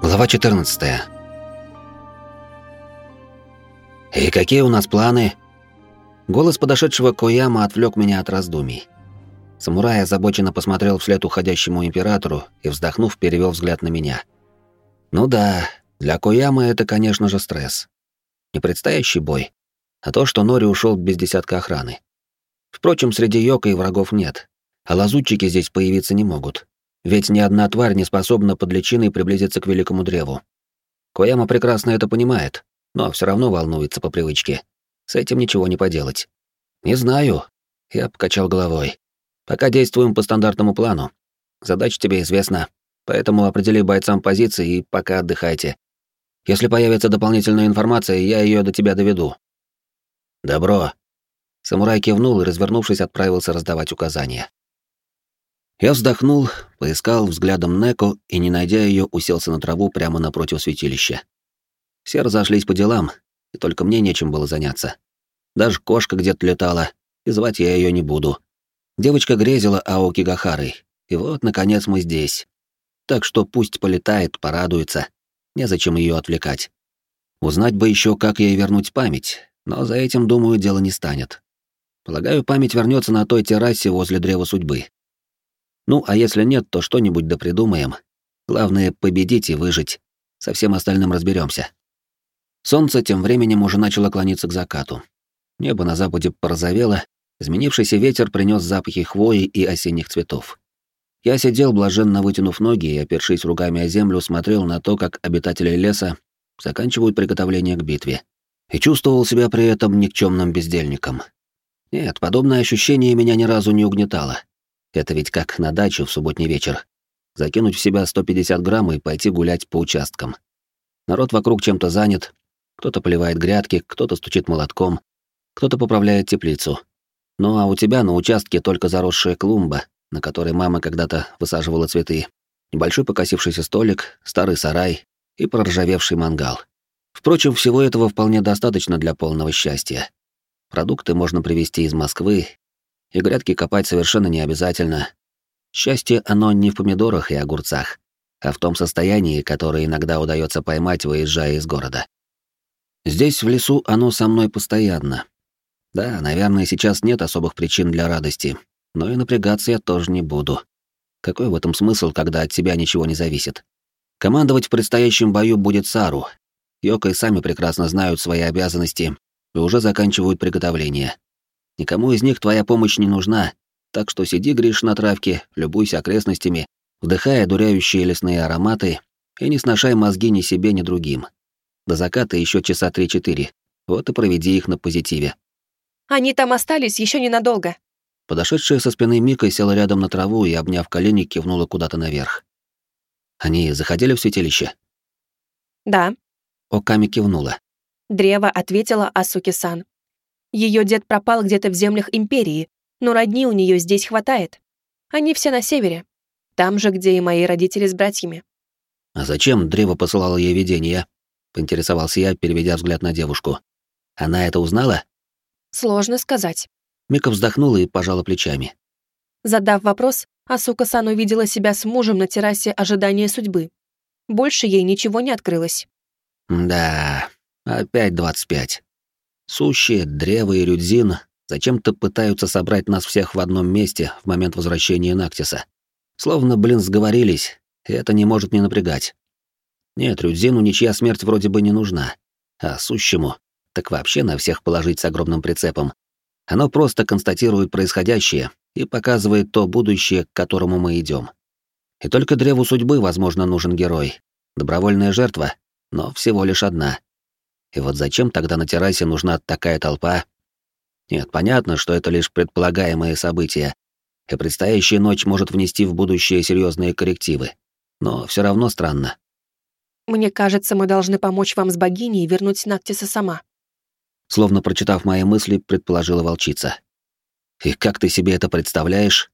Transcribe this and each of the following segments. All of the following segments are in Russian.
Глава 14. «И какие у нас планы?» Голос подошедшего Кояма отвлек меня от раздумий. Самурай озабоченно посмотрел вслед уходящему императору и, вздохнув, перевел взгляд на меня. «Ну да, для Коямы это, конечно же, стресс. Не предстоящий бой, а то, что Нори ушел без десятка охраны. Впрочем, среди Йока и врагов нет, а лазутчики здесь появиться не могут. Ведь ни одна тварь не способна под личиной приблизиться к великому древу. Кояма прекрасно это понимает, но все равно волнуется по привычке. С этим ничего не поделать. Не знаю. Я покачал головой. Пока действуем по стандартному плану. Задача тебе известна, поэтому определи бойцам позиции и пока отдыхайте. Если появится дополнительная информация, я ее до тебя доведу. Добро. Самурай кивнул и, развернувшись, отправился раздавать указания. Я вздохнул, поискал взглядом Неко и, не найдя ее, уселся на траву прямо напротив святилища. Все разошлись по делам, и только мне нечем было заняться. Даже кошка где-то летала, и звать я ее не буду. Девочка грезила Аоки Гахарой, и вот, наконец, мы здесь. Так что пусть полетает, порадуется. Незачем ее отвлекать. Узнать бы еще, как ей вернуть память, но за этим, думаю, дело не станет. Полагаю, память вернется на той террасе возле Древа Судьбы. Ну, а если нет, то что-нибудь да. Главное — победить и выжить. Со всем остальным разберемся. Солнце тем временем уже начало клониться к закату. Небо на западе порозовело, изменившийся ветер принес запахи хвои и осенних цветов. Я сидел, блаженно вытянув ноги и, опершись ругами о землю, смотрел на то, как обитатели леса заканчивают приготовление к битве. И чувствовал себя при этом никчемным бездельником. Нет, подобное ощущение меня ни разу не угнетало. Это ведь как на дачу в субботний вечер. Закинуть в себя 150 грамм и пойти гулять по участкам. Народ вокруг чем-то занят. Кто-то поливает грядки, кто-то стучит молотком, кто-то поправляет теплицу. Ну а у тебя на участке только заросшая клумба, на которой мама когда-то высаживала цветы, небольшой покосившийся столик, старый сарай и проржавевший мангал. Впрочем, всего этого вполне достаточно для полного счастья. Продукты можно привезти из Москвы и грядки копать совершенно не обязательно. Счастье оно не в помидорах и огурцах, а в том состоянии, которое иногда удается поймать, выезжая из города. Здесь, в лесу, оно со мной постоянно. Да, наверное, сейчас нет особых причин для радости, но и напрягаться я тоже не буду. Какой в этом смысл, когда от тебя ничего не зависит? Командовать в предстоящем бою будет Сару. Йокой сами прекрасно знают свои обязанности и уже заканчивают приготовление. Никому из них твоя помощь не нужна, так что сиди, Гриш, на травке, любуйся окрестностями, вдыхая дуряющие лесные ароматы и не сношай мозги ни себе, ни другим. До заката еще часа три-четыре. Вот и проведи их на позитиве. Они там остались еще ненадолго. Подошедшая со спины Мика села рядом на траву и, обняв колени, кивнула куда-то наверх. Они заходили в святилище? Да. Оками кивнула. Древо ответила Асуки-сан. Ее дед пропал где-то в землях Империи, но родни у нее здесь хватает. Они все на севере. Там же, где и мои родители с братьями. «А зачем Древо посылало ей видение?» — поинтересовался я, переведя взгляд на девушку. «Она это узнала?» «Сложно сказать». Мика вздохнула и пожала плечами. Задав вопрос, Асука-сан увидела себя с мужем на террасе ожидания судьбы. Больше ей ничего не открылось. «Да, опять двадцать пять. Сущие, Древо и Рюдзин зачем-то пытаются собрать нас всех в одном месте в момент возвращения Нактиса. Словно, блин, сговорились, и это не может не напрягать. Нет, Рюдзину ничья смерть вроде бы не нужна, а сущему так вообще на всех положить с огромным прицепом. Оно просто констатирует происходящее и показывает то будущее, к которому мы идем. И только древу судьбы, возможно, нужен герой. Добровольная жертва, но всего лишь одна. И вот зачем тогда на террасе нужна такая толпа? Нет, понятно, что это лишь предполагаемые события, и предстоящая ночь может внести в будущее серьезные коррективы. Но все равно странно. Мне кажется, мы должны помочь вам с богиней вернуть Нактиса сама. Словно прочитав мои мысли, предположила волчица. И как ты себе это представляешь?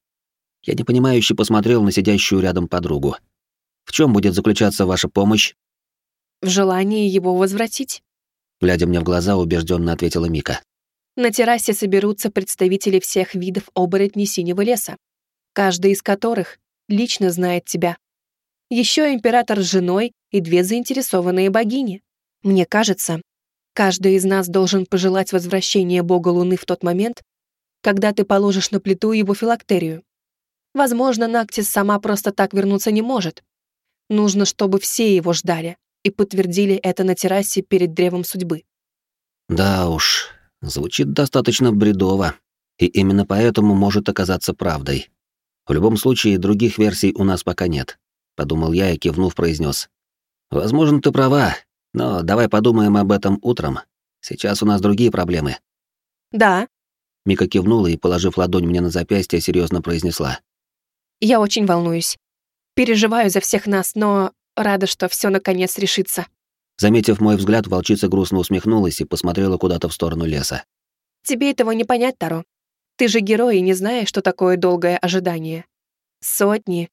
Я непонимающе посмотрел на сидящую рядом подругу. В чем будет заключаться ваша помощь? В желании его возвратить глядя мне в глаза, убежденно ответила Мика. На террасе соберутся представители всех видов оборотней синего леса, каждый из которых лично знает тебя. Еще император с женой и две заинтересованные богини. Мне кажется, каждый из нас должен пожелать возвращения бога Луны в тот момент, когда ты положишь на плиту его филактерию. Возможно, Нактис сама просто так вернуться не может. Нужно, чтобы все его ждали и подтвердили это на террасе перед древом судьбы. Да уж, звучит достаточно бредово, и именно поэтому может оказаться правдой. В любом случае, других версий у нас пока нет, подумал я и кивнув произнес. Возможно, ты права, но давай подумаем об этом утром. Сейчас у нас другие проблемы. Да. Мика кивнула и, положив ладонь мне на запястье, серьезно произнесла. Я очень волнуюсь. Переживаю за всех нас, но рада, что все наконец решится. Заметив мой взгляд, волчица грустно усмехнулась и посмотрела куда-то в сторону леса. Тебе этого не понять, Таро. Ты же герой и не знаешь, что такое долгое ожидание. Сотни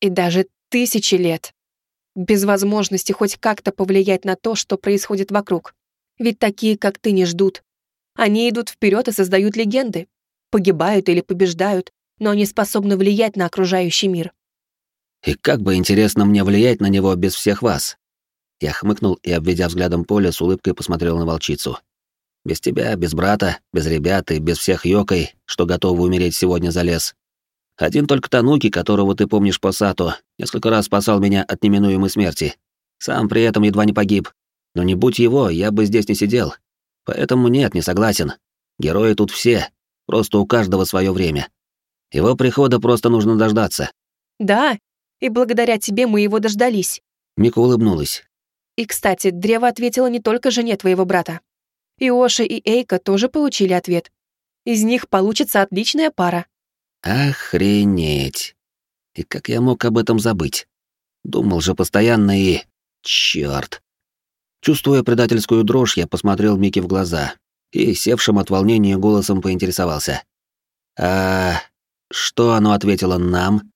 и даже тысячи лет. Без возможности хоть как-то повлиять на то, что происходит вокруг. Ведь такие, как ты, не ждут. Они идут вперед и создают легенды. Погибают или побеждают, но они способны влиять на окружающий мир. И как бы интересно мне влиять на него без всех вас. Я хмыкнул и, обведя взглядом поле, с улыбкой посмотрел на волчицу. Без тебя, без брата, без ребят и без всех Йокой, что готовы умереть сегодня за лес. Один только Тануки, которого ты помнишь по Сато, несколько раз спасал меня от неминуемой смерти. Сам при этом едва не погиб. Но не будь его, я бы здесь не сидел. Поэтому нет, не согласен. Герои тут все, просто у каждого свое время. Его прихода просто нужно дождаться. Да, и благодаря тебе мы его дождались. Мика улыбнулась. И, кстати, Древо ответила не только жене твоего брата. И Оша, и Эйка тоже получили ответ. Из них получится отличная пара. Охренеть. И как я мог об этом забыть? Думал же постоянно и... Чёрт. Чувствуя предательскую дрожь, я посмотрел Мике в глаза и, севшим от волнения голосом, поинтересовался. «А что оно ответило нам?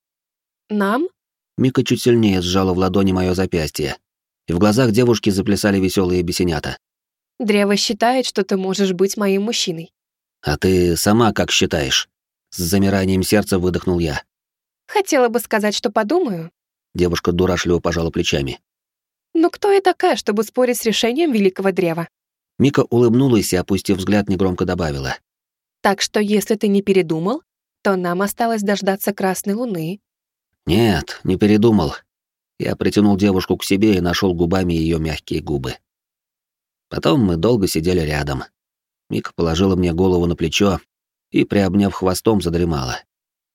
Нам? Мика чуть сильнее сжала в ладони мое запястье, и в глазах девушки заплясали веселые бесенята. Древо считает, что ты можешь быть моим мужчиной. А ты сама как считаешь? С замиранием сердца выдохнул я. Хотела бы сказать, что подумаю. Девушка дурашливо пожала плечами. Но кто я такая, чтобы спорить с решением великого древа? Мика улыбнулась и, опустив взгляд, негромко добавила. Так что если ты не передумал, то нам осталось дождаться красной луны. Нет, не передумал. Я притянул девушку к себе и нашел губами ее мягкие губы. Потом мы долго сидели рядом. Мика положила мне голову на плечо и, приобняв хвостом, задремала.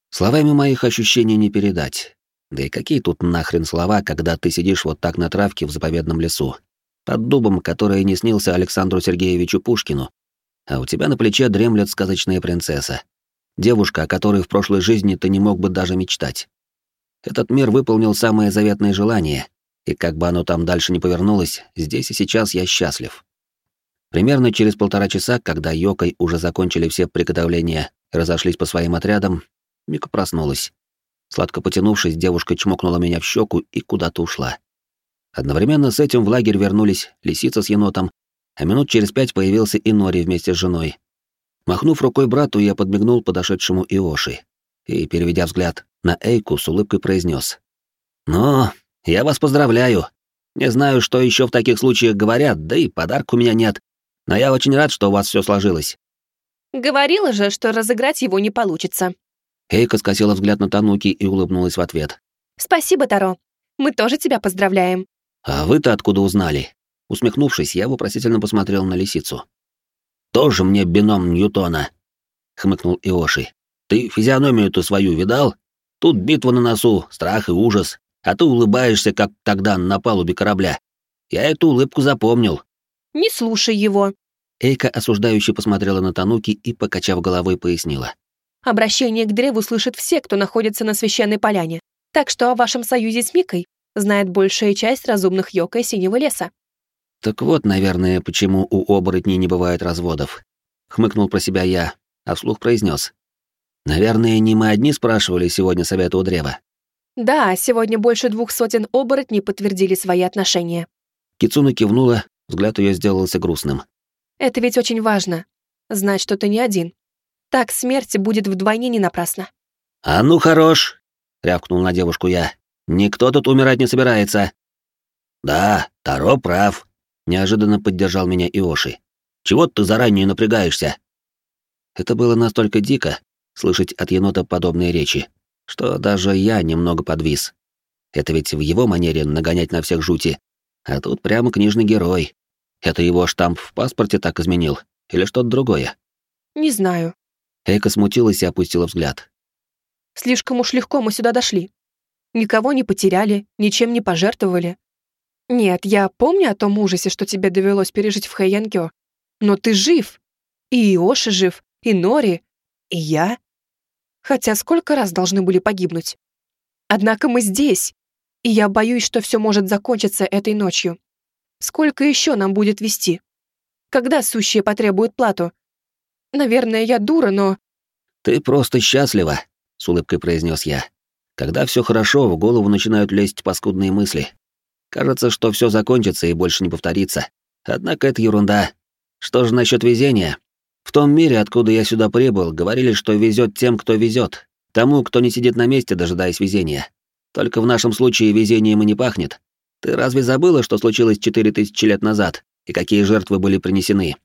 Словами моих ощущений не передать. Да и какие тут нахрен слова, когда ты сидишь вот так на травке в заповедном лесу, под дубом, который не снился Александру Сергеевичу Пушкину, а у тебя на плече дремлет сказочная принцесса, Девушка, о которой в прошлой жизни ты не мог бы даже мечтать. Этот мир выполнил самое заветное желание, и как бы оно там дальше не повернулось, здесь и сейчас я счастлив. Примерно через полтора часа, когда Йокой уже закончили все приготовления и разошлись по своим отрядам, Мика проснулась. Сладко потянувшись, девушка чмокнула меня в щеку и куда-то ушла. Одновременно с этим в лагерь вернулись лисица с енотом, а минут через пять появился и Нори вместе с женой, Махнув рукой брату, я подмигнул подошедшему Иоши и, переведя взгляд на Эйку, с улыбкой произнес: «Ну, я вас поздравляю. Не знаю, что еще в таких случаях говорят, да и подарка у меня нет. Но я очень рад, что у вас все сложилось». «Говорила же, что разыграть его не получится». Эйка скосила взгляд на Тануки и улыбнулась в ответ. «Спасибо, Таро. Мы тоже тебя поздравляем». «А вы-то откуда узнали?» Усмехнувшись, я вопросительно посмотрел на лисицу. Тоже мне бином Ньютона, хмыкнул Иоши. Ты физиономию-то свою видал? Тут битва на носу, страх и ужас, а ты улыбаешься, как тогда на палубе корабля. Я эту улыбку запомнил. Не слушай его. Эйка осуждающе посмотрела на Тануки и, покачав головой, пояснила. Обращение к древу слышат все, кто находится на священной поляне. Так что о вашем союзе с Микой знает большая часть разумных Йока Синего леса. Так вот, наверное, почему у оборотней не бывает разводов. Хмыкнул про себя я, а вслух произнес: Наверное, не мы одни спрашивали сегодня совета у древа. Да, сегодня больше двух сотен оборотней подтвердили свои отношения. Кицуна кивнула, взгляд ее сделался грустным. Это ведь очень важно. Знать, что ты не один. Так смерть будет вдвойне не напрасна. А ну хорош, рявкнул на девушку я. Никто тут умирать не собирается. Да, Таро прав, неожиданно поддержал меня Иоши. Чего ты заранее напрягаешься? Это было настолько дико слышать от енота подобные речи, что даже я немного подвис. Это ведь в его манере нагонять на всех жути, а тут прямо книжный герой. Это его штамп в паспорте так изменил или что-то другое? Не знаю. Эйка смутилась и опустила взгляд. Слишком уж легко мы сюда дошли. Никого не потеряли, ничем не пожертвовали. Нет, я помню о том ужасе, что тебе довелось пережить в Хэйянкё. Но ты жив. И Иоши жив, и Нори, и я. Хотя сколько раз должны были погибнуть? Однако мы здесь, и я боюсь, что все может закончиться этой ночью. Сколько еще нам будет вести? Когда сущие потребуют плату? Наверное, я дура, но... Ты просто счастлива, — с улыбкой произнес я. «Когда все хорошо, в голову начинают лезть паскудные мысли. Кажется, что все закончится и больше не повторится. Однако это ерунда. Что же насчет везения? В том мире, откуда я сюда прибыл, говорили, что везет тем, кто везет, тому, кто не сидит на месте, дожидаясь везения. Только в нашем случае везением и не пахнет. Ты разве забыла, что случилось четыре тысячи лет назад, и какие жертвы были принесены?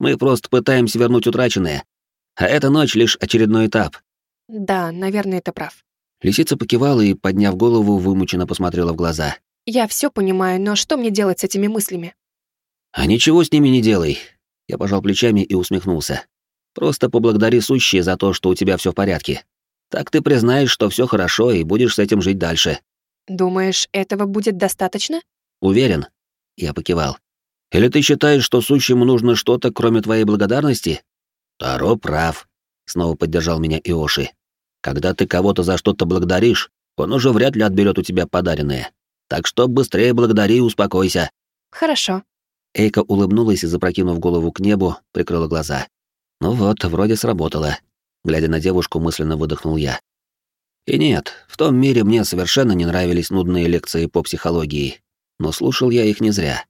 Мы просто пытаемся вернуть утраченное. А эта ночь — лишь очередной этап, да, наверное, ты прав. Лисица покивала и, подняв голову, вымученно посмотрела в глаза. Я все понимаю, но что мне делать с этими мыслями? А ничего с ними не делай. Я пожал плечами и усмехнулся. Просто поблагодари сущие за то, что у тебя все в порядке. Так ты признаешь, что все хорошо и будешь с этим жить дальше. Думаешь, этого будет достаточно? Уверен. Я покивал. Или ты считаешь, что сущему нужно что-то, кроме твоей благодарности? Таро прав. Снова поддержал меня Иоши. Когда ты кого-то за что-то благодаришь, он уже вряд ли отберет у тебя подаренное. Так что быстрее благодари и успокойся. Хорошо. Эйка улыбнулась и, запрокинув голову к небу, прикрыла глаза. Ну вот, вроде сработало. Глядя на девушку, мысленно выдохнул я. И нет, в том мире мне совершенно не нравились нудные лекции по психологии, но слушал я их не зря.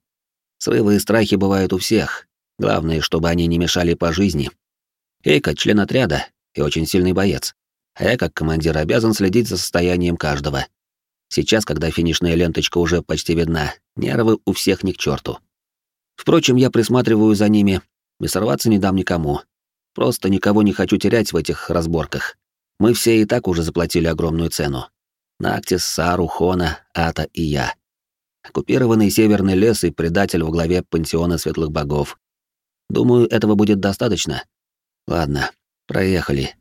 Срывы и страхи бывают у всех. Главное, чтобы они не мешали по жизни. Эйка — член отряда и очень сильный боец а я, как командир, обязан следить за состоянием каждого. Сейчас, когда финишная ленточка уже почти видна, нервы у всех ни к черту. Впрочем, я присматриваю за ними и сорваться не дам никому. Просто никого не хочу терять в этих разборках. Мы все и так уже заплатили огромную цену. Нактис, Сару, Хона, Ата и я. Оккупированный северный лес и предатель во главе пансиона светлых богов. Думаю, этого будет достаточно. Ладно, проехали.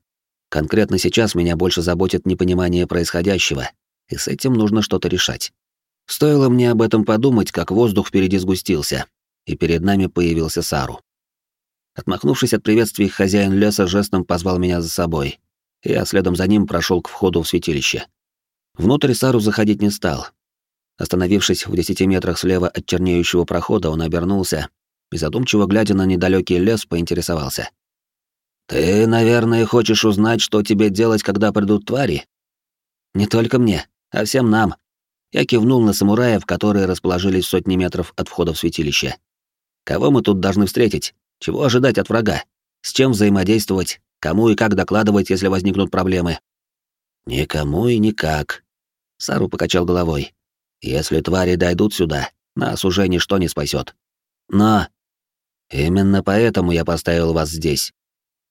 Конкретно сейчас меня больше заботит непонимание происходящего, и с этим нужно что-то решать. Стоило мне об этом подумать, как воздух впереди сгустился, и перед нами появился Сару. Отмахнувшись от приветствий, хозяин леса жестом позвал меня за собой, я следом за ним прошел к входу в святилище. Внутрь Сару заходить не стал. Остановившись в десяти метрах слева от чернеющего прохода, он обернулся и, задумчиво глядя на недалекий лес, поинтересовался. «Ты, наверное, хочешь узнать, что тебе делать, когда придут твари?» «Не только мне, а всем нам». Я кивнул на самураев, которые расположились сотни метров от входа в святилище. «Кого мы тут должны встретить? Чего ожидать от врага? С чем взаимодействовать? Кому и как докладывать, если возникнут проблемы?» «Никому и никак», — Сару покачал головой. «Если твари дойдут сюда, нас уже ничто не спасет. Но именно поэтому я поставил вас здесь.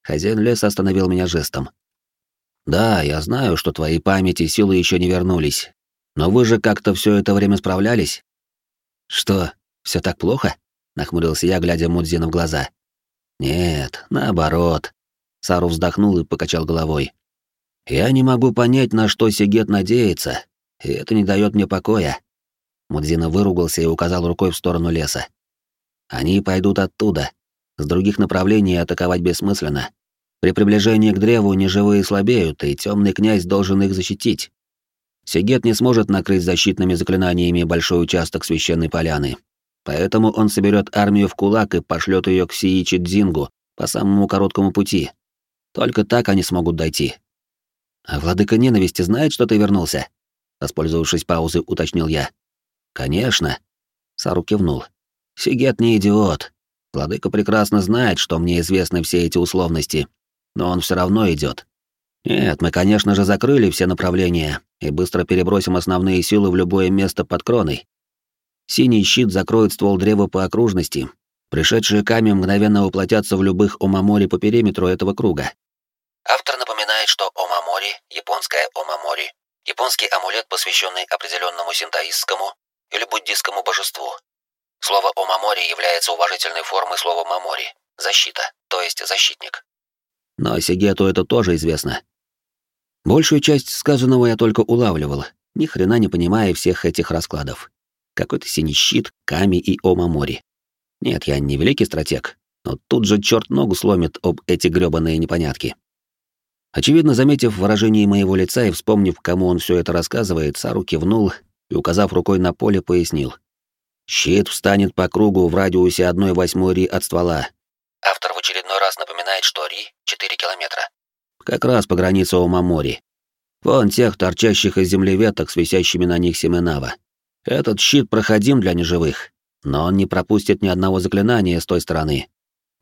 Хозяин леса остановил меня жестом. «Да, я знаю, что твои памяти и силы еще не вернулись. Но вы же как-то все это время справлялись?» «Что, все так плохо?» — нахмурился я, глядя Мудзина в глаза. «Нет, наоборот». Сару вздохнул и покачал головой. «Я не могу понять, на что Сигет надеется, и это не дает мне покоя». Мудзина выругался и указал рукой в сторону леса. «Они пойдут оттуда. С других направлений атаковать бессмысленно. При приближении к древу неживые слабеют, и темный князь должен их защитить. Сигет не сможет накрыть защитными заклинаниями большой участок священной поляны. Поэтому он соберет армию в кулак и пошлет ее к Сиичи Дзингу по самому короткому пути. Только так они смогут дойти. А владыка ненависти знает, что ты вернулся? Воспользовавшись паузой, уточнил я. Конечно. Сару кивнул. Сигет не идиот. Владыка прекрасно знает, что мне известны все эти условности, но он все равно идет. Нет, мы, конечно же, закрыли все направления и быстро перебросим основные силы в любое место под кроной. Синий щит закроет ствол древа по окружности. Пришедшие камни мгновенно воплотятся в любых омамори по периметру этого круга. Автор напоминает, что омамори, японская омамори, японский амулет, посвященный определенному синтаистскому или буддистскому божеству. Слово омамори является уважительной формой слова мамори — защита, то есть защитник. Но Сигету это тоже известно. Большую часть сказанного я только улавливал, ни хрена не понимая всех этих раскладов. Какой-то синий щит, Ками и Омамори. Нет, я не великий стратег, но тут же черт ногу сломит об эти грёбаные непонятки. Очевидно, заметив выражение моего лица и вспомнив, кому он все это рассказывает, Сару кивнул и, указав рукой на поле, пояснил. «Щит встанет по кругу в радиусе 1 восьмой ри от ствола». Автор в очередной раз напоминает, что ри — 4 километра. Как раз по границе Омамори. Вон тех торчащих из земли веток с висящими на них семенава. Этот щит проходим для неживых, но он не пропустит ни одного заклинания с той стороны.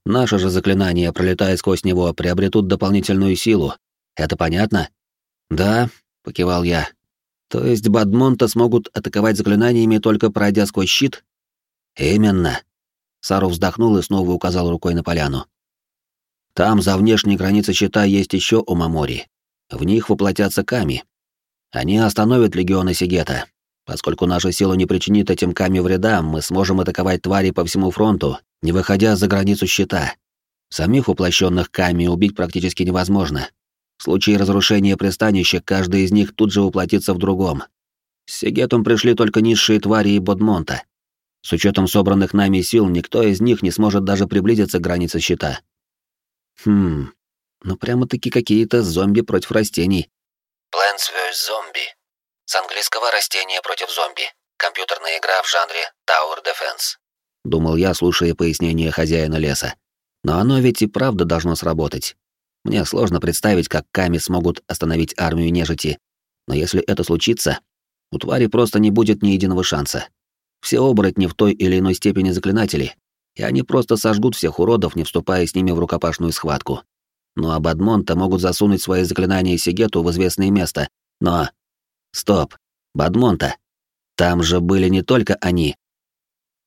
Наши же заклинания, пролетая сквозь него, приобретут дополнительную силу. Это понятно? Да, покивал я. То есть Бадмонта смогут атаковать заклинаниями, только пройдя сквозь щит? Именно. Сару вздохнул и снова указал рукой на поляну. Там, за внешней границей щита, есть еще Омамори. В них воплотятся Ками. Они остановят легионы Сигета, Поскольку наша сила не причинит этим камни вреда, мы сможем атаковать твари по всему фронту, не выходя за границу щита. Самих воплощенных камни убить практически невозможно. В случае разрушения пристанища каждый из них тут же воплотится в другом. С Сигетом пришли только низшие твари и Бодмонта. С учетом собранных нами сил, никто из них не сможет даже приблизиться к границе щита. Хм, ну прямо-таки какие-то зомби против растений. Plants vs. Zombie с английского «Растение против зомби». Компьютерная игра в жанре Tower Defense. Думал я, слушая пояснение хозяина леса. Но оно ведь и правда должно сработать. Мне сложно представить, как Ками смогут остановить армию нежити. Но если это случится, у твари просто не будет ни единого шанса. Все оборотни в той или иной степени заклинатели, и они просто сожгут всех уродов, не вступая с ними в рукопашную схватку. Ну а Бадмонта могут засунуть свои заклинания Сигету в известное место, но Стоп. Бадмонта. Там же были не только они.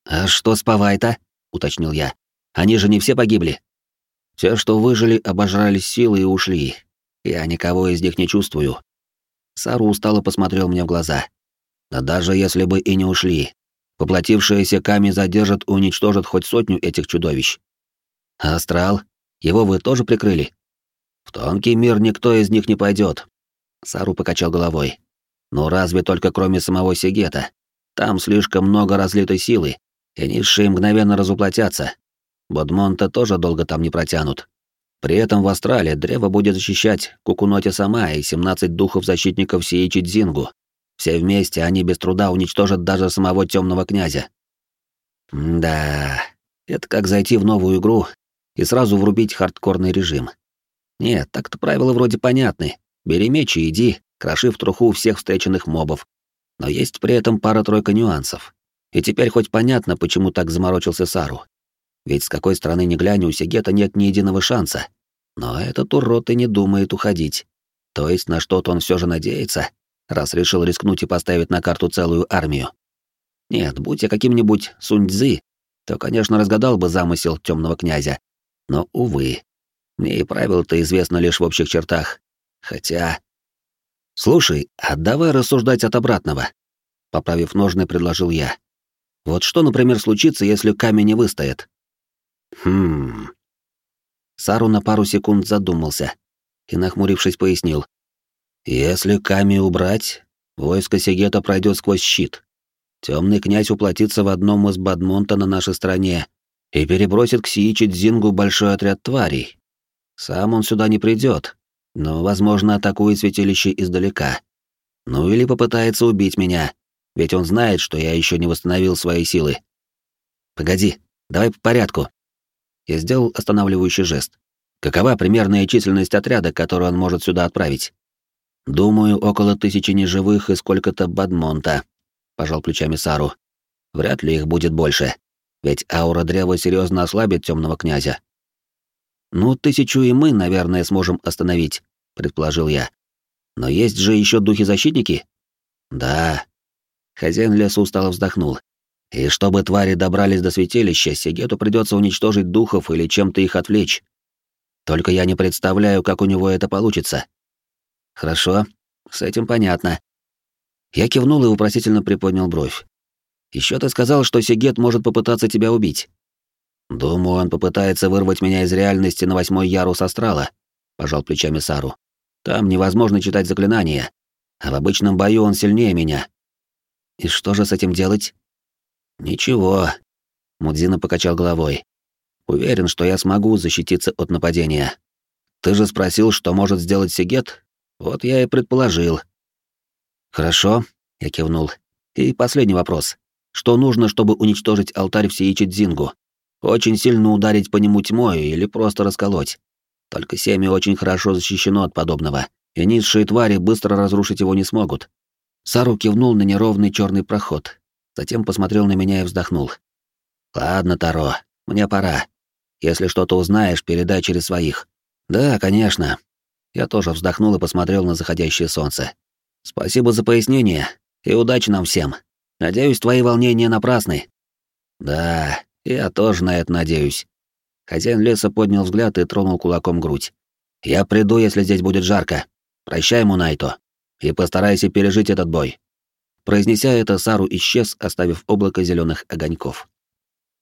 А что с Павайта? уточнил я. Они же не все погибли. Все, что выжили, обожрались силы и ушли. Я никого из них не чувствую. Сару устало посмотрел мне в глаза. Да даже если бы и не ушли, поплатившиеся Ками задержат и уничтожат хоть сотню этих чудовищ. А астрал? Его вы тоже прикрыли? В тонкий мир никто из них не пойдет. Сару покачал головой. Но разве только кроме самого Сигета? Там слишком много разлитой силы, и низшие мгновенно разуплотятся. Бодмонта тоже долго там не протянут. При этом в Астрале древо будет защищать Кукуноти сама и 17 духов-защитников Сиичи Дзингу. Все вместе они без труда уничтожат даже самого темного князя. да, это как зайти в новую игру и сразу врубить хардкорный режим. Нет, так-то правила вроде понятны. Бери меч и иди, крошив труху всех встреченных мобов. Но есть при этом пара-тройка нюансов. И теперь хоть понятно, почему так заморочился Сару. Ведь с какой стороны ни глянь, у Сигета нет ни единого шанса. Но этот урод и не думает уходить. То есть на что-то он все же надеется, раз решил рискнуть и поставить на карту целую армию. Нет, будь я каким-нибудь Сунь-Дзы, то, конечно, разгадал бы замысел темного князя. Но, увы, мне и правил-то известно лишь в общих чертах. Хотя... «Слушай, а давай рассуждать от обратного», — поправив ножны, предложил я. «Вот что, например, случится, если камень не выстоит?» «Хм...» Сару на пару секунд задумался и, нахмурившись, пояснил. «Если камень убрать, войско Сигета пройдет сквозь щит. Темный князь уплотится в одном из Бадмонта на нашей стороне и перебросит к Сиичи Дзингу большой отряд тварей. Сам он сюда не придет, но, возможно, атакует святилище издалека. Ну или попытается убить меня, ведь он знает, что я еще не восстановил свои силы. Погоди, давай по порядку. Я сделал останавливающий жест. Какова примерная численность отряда, который он может сюда отправить? Думаю, около тысячи неживых и сколько-то бадмонта, пожал плечами Сару. Вряд ли их будет больше, ведь аура древа серьезно ослабит темного князя. Ну, тысячу и мы, наверное, сможем остановить, предположил я. Но есть же еще духи-защитники? Да. Хозяин леса устало вздохнул. И чтобы твари добрались до святилища, Сигету придется уничтожить духов или чем-то их отвлечь. Только я не представляю, как у него это получится. Хорошо, с этим понятно. Я кивнул и вопросительно приподнял бровь. Еще ты сказал, что Сигет может попытаться тебя убить. Думаю, он попытается вырвать меня из реальности на восьмой ярус астрала, пожал плечами Сару. Там невозможно читать заклинания, а в обычном бою он сильнее меня. И что же с этим делать? Ничего. Мудзина покачал головой. Уверен, что я смогу защититься от нападения. Ты же спросил, что может сделать Сигет? Вот я и предположил. Хорошо, я кивнул. И последний вопрос. Что нужно, чтобы уничтожить алтарь всеичи Дзингу? Очень сильно ударить по нему тьмой или просто расколоть. Только семя очень хорошо защищено от подобного, и низшие твари быстро разрушить его не смогут. Сару кивнул на неровный черный проход, затем посмотрел на меня и вздохнул. «Ладно, Таро, мне пора. Если что-то узнаешь, передай через своих». «Да, конечно». Я тоже вздохнул и посмотрел на заходящее солнце. «Спасибо за пояснение, и удачи нам всем. Надеюсь, твои волнения напрасны». «Да, я тоже на это надеюсь. Хозяин леса поднял взгляд и тронул кулаком грудь. Я приду, если здесь будет жарко. Прощай, Мунайто. И постарайся пережить этот бой. Произнеся это, Сару исчез, оставив облако зеленых огоньков.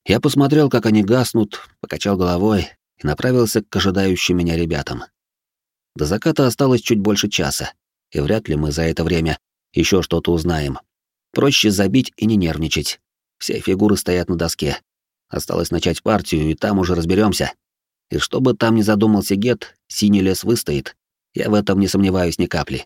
Я посмотрел, как они гаснут, покачал головой и направился к ожидающим меня ребятам. До заката осталось чуть больше часа, и вряд ли мы за это время еще что-то узнаем. Проще забить и не нервничать. Все фигуры стоят на доске, Осталось начать партию, и там уже разберемся. И что бы там ни задумался Гет, синий лес выстоит. Я в этом не сомневаюсь ни капли.